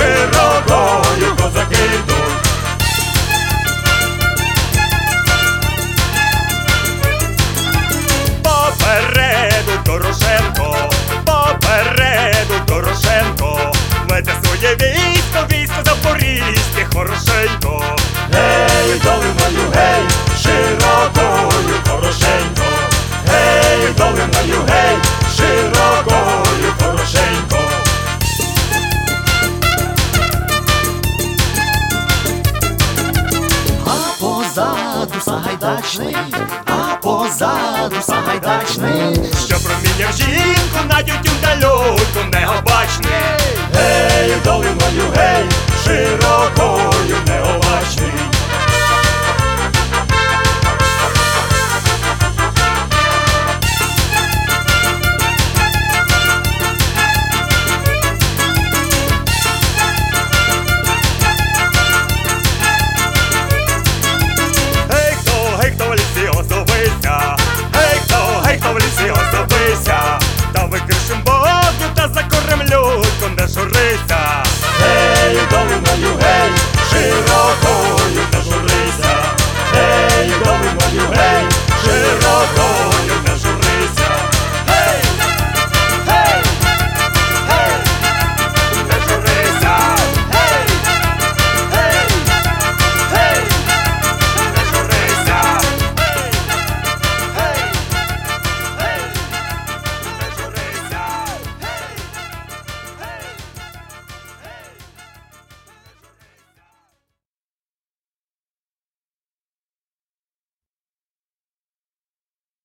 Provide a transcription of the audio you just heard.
широкою козаки йдуть. Попереду Дорошенко, попереду Дорошенко, веде своє військо, військо запорізьке хорошенько. Гей, доле гей, широко. позаду Сагайдачний, а позаду Сагайдачний, що проміняв жінку на тютю далеку, негобачний.